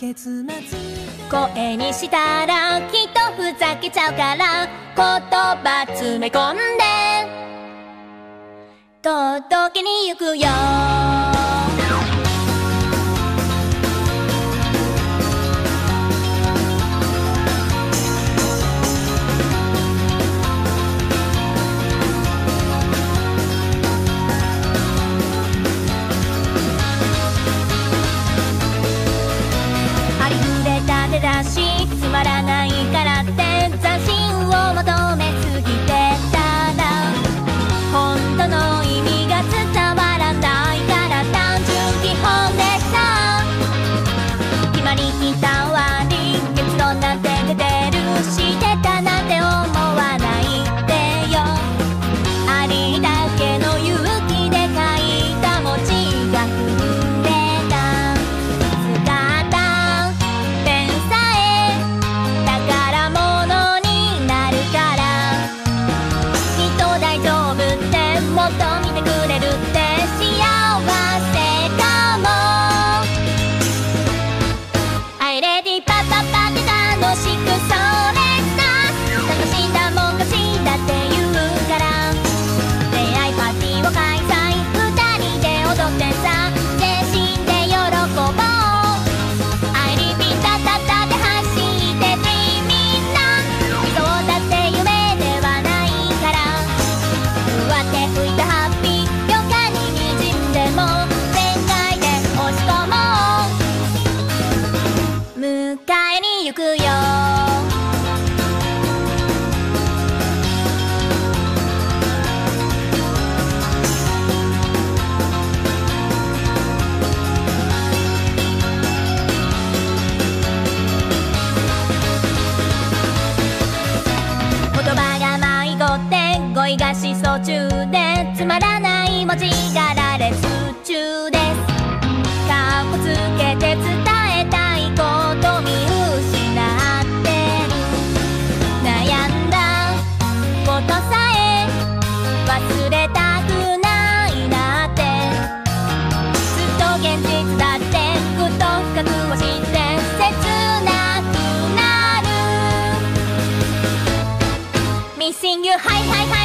声にしたらきっとふざけちゃうから言葉詰め込んで。届けに行くよ。こと迎えに行くよ。が思想中でつまらない文字が羅列ずっと現実だってふと深くはぜんせつなくなる。Missing you はいはいはい